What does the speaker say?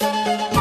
Música